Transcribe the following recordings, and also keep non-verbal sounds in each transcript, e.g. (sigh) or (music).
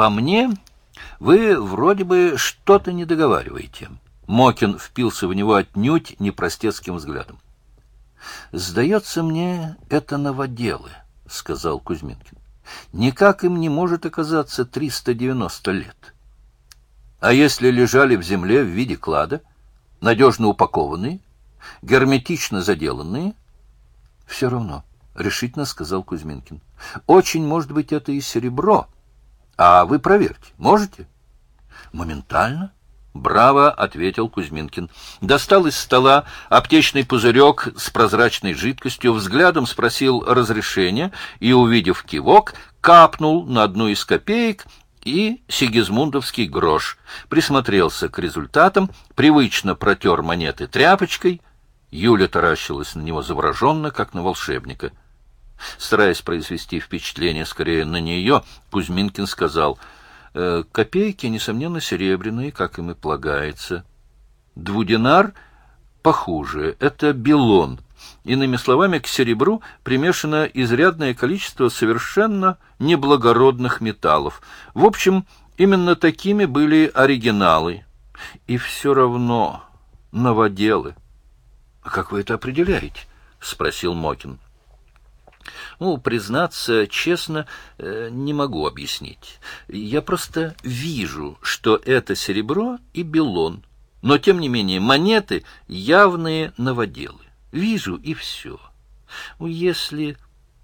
По мне, вы вроде бы что-то не договариваете. Мокин впился в него отнюдь непростецким взглядом. Сдается мне, это новоделы, сказал Кузьминкин. Никак им не может оказаться 390 лет. А если лежали в земле в виде клада, надежно упакованные, герметично заделанные, все равно, решительно сказал Кузьминкин. Очень может быть это и серебро. А вы проверьте, можете? Моментально? «Браво!» — ответил Кузьминкин. Достал из стола аптечный пузырек с прозрачной жидкостью, взглядом спросил разрешения и, увидев кивок, капнул на одну из копеек и сигизмундовский грош. Присмотрелся к результатам, привычно протер монеты тряпочкой. Юля таращилась на него завороженно, как на волшебника. Стараясь произвести впечатление скорее на нее, Кузьминкин сказал — Э, копейки, несомненно, серебряные, как им и полагается. Двудинар похуже. Это белон. Иными словами, к серебру примешано изрядное количество совершенно неблагородных металлов. В общем, именно такими были оригиналы. И все равно новоделы. — А как вы это определяете? — спросил Мокин. — ну, признаться честно, э, не могу объяснить. Я просто вижу, что это серебро и белон. Но, тем не менее, монеты — явные новоделы. Вижу, и все. Ну, если...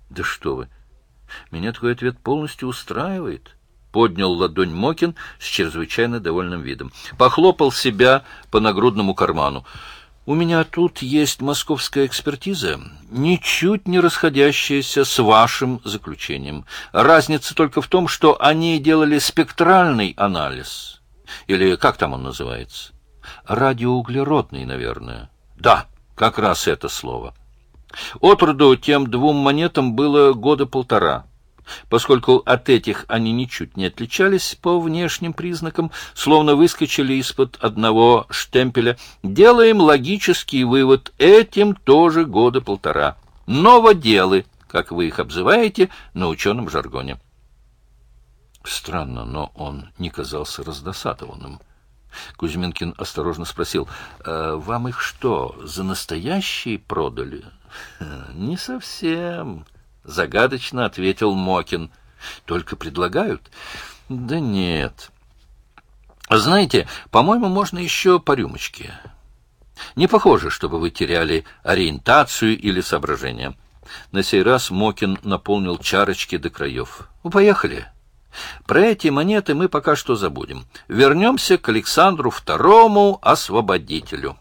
Да что вы! Меня такой ответ полностью устраивает. Поднял ладонь Мокин с чрезвычайно довольным видом. Похлопал себя по нагрудному карману. У меня тут есть московская экспертиза, ничуть не расходящаяся с вашим заключением. Разница только в том, что они делали спектральный анализ. Или как там он называется? Радиоуглеродный, наверное. Да, как раз это слово. От роду тем двум монетам было года полтора. Поскольку от этих они ничуть не отличались по внешним признакам, словно выскочили из-под одного штемпеля, делаем логический вывод, этим тоже года полтора. Новоделы, как вы их обзываете на ученом жаргоне. Странно, но он не казался раздосадованным. Кузьминкин осторожно спросил, «А «Вам их что, за настоящие продали?» «Не совсем», Загадочно ответил Мокин. Только предлагают? Да нет. Знаете, по-моему, можно еще по рюмочке. Не похоже, чтобы вы теряли ориентацию или соображение. На сей раз Мокин наполнил чарочки до краев. Ну, поехали. Про эти монеты мы пока что забудем. Вернемся к Александру Второму, освободителю.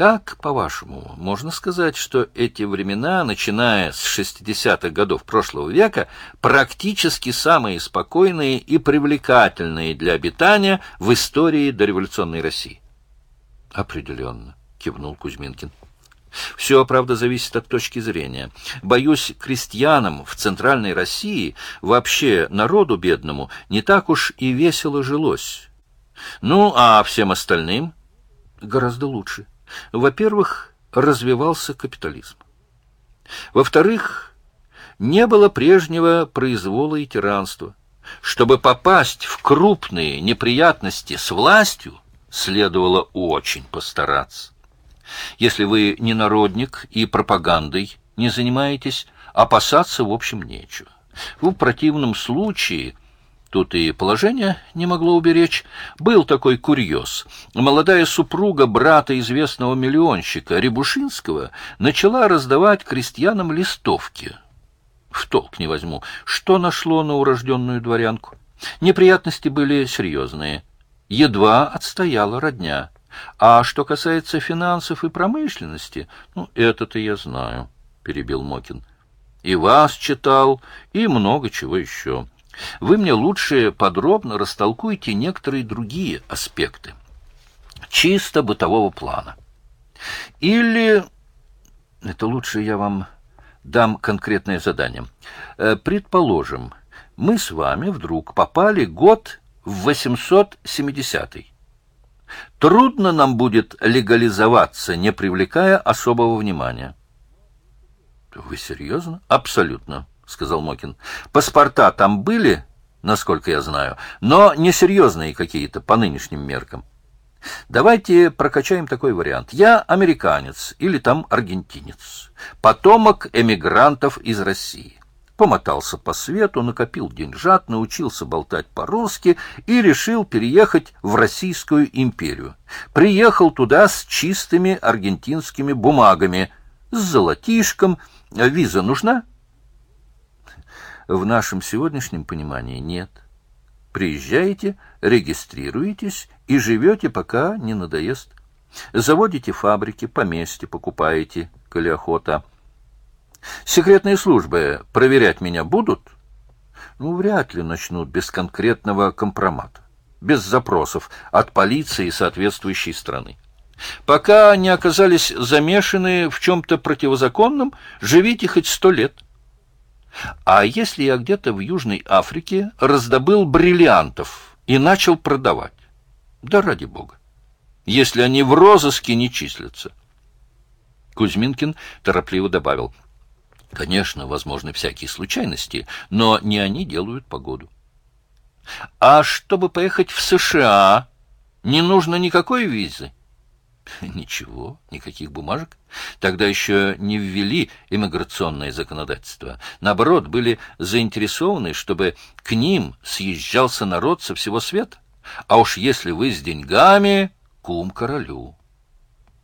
Как, по-вашему, можно сказать, что эти времена, начиная с 60-х годов прошлого века, практически самые спокойные и привлекательные для обитания в истории дореволюционной России? Определенно, кивнул Кузьминкин. Все, правда, зависит от точки зрения. Боюсь, крестьянам в Центральной России, вообще народу бедному, не так уж и весело жилось. Ну, а всем остальным гораздо лучше. Во-первых, развивался капитализм. Во-вторых, не было прежнего произвола и тиранства. Чтобы попасть в крупные неприятности с властью, следовало очень постараться. Если вы не народник и пропагандой не занимаетесь, опасаться, в общем, нечего. В противном случае Тут и положение не могло уберечь. Был такой курьез. Молодая супруга брата известного миллионщика Рябушинского начала раздавать крестьянам листовки. В толк не возьму, что нашло на урожденную дворянку. Неприятности были серьезные. Едва отстояла родня. А что касается финансов и промышленности, ну, это-то я знаю, — перебил Мокин. И вас читал, и много чего еще. Вы мне лучше подробно растолкуйте некоторые другие аспекты, чисто бытового плана. Или, это лучше я вам дам конкретное задание. Э, предположим, мы с вами вдруг попали год в 870-й. Трудно нам будет легализоваться, не привлекая особого внимания. Вы серьезно? Абсолютно. — сказал Мокин. — Паспорта там были? насколько я знаю, но несерьезные какие-то по нынешним меркам. Давайте прокачаем такой вариант. Я американец или там аргентинец, потомок эмигрантов из России. Помотался по свету, накопил деньжат, научился болтать по-русски и решил переехать в Российскую империю. Приехал туда с чистыми аргентинскими бумагами, с золотишком. Виза нужна? В нашем сегодняшнем понимании нет. Приезжаете, регистрируетесь и живете, пока не надоест. Заводите фабрики, поместья покупаете, коли охота. Секретные службы проверять меня будут? Ну, вряд ли начнут без конкретного компромата, без запросов от полиции соответствующей страны. Пока не оказались замешаны в чем-то противозаконном, живите хоть сто лет. А если я где-то в Южной Африке раздобыл бриллиантов и начал продавать? Да ради бога. Если они в розыске не числятся. Кузьминкин торопливо добавил. Конечно, возможны всякие случайности, но не они делают погоду. А чтобы поехать в США, не нужно никакой визы? (laughs) Ничего, никаких бумажек. Тогда еще не ввели иммиграционное законодательство. Наоборот, были заинтересованы, чтобы к ним съезжался народ со всего света. А уж если вы с деньгами, кум королю.